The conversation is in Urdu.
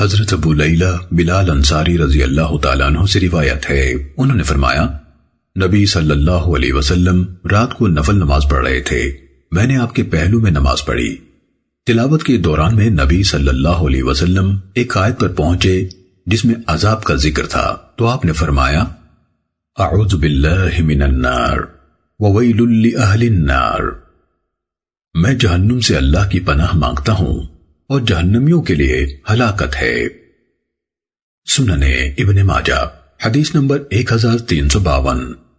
حضرت ابو لیلہ بلال انصاری رضی اللہ تعالیٰ عنہ سے روایت ہے۔ انہوں نے فرمایا، نبی صلی اللہ علیہ وسلم رات کو نفل نماز پڑھ رہے تھے۔ میں نے آپ کے پہلو میں نماز پڑھی۔ تلاوت کے دوران میں نبی صلی اللہ علیہ وسلم ایک آیت پر پہنچے جس میں عذاب کا ذکر تھا۔ تو آپ نے فرمایا، اعوذ باللہ من النار وویل لأہل النار۔ میں جہنم سے اللہ کی پناہ مانگتا ہوں۔ اور جہنمیوں کے لیے ہلاکت ہے۔ سننے ابن ماجہ حدیث نمبر 1352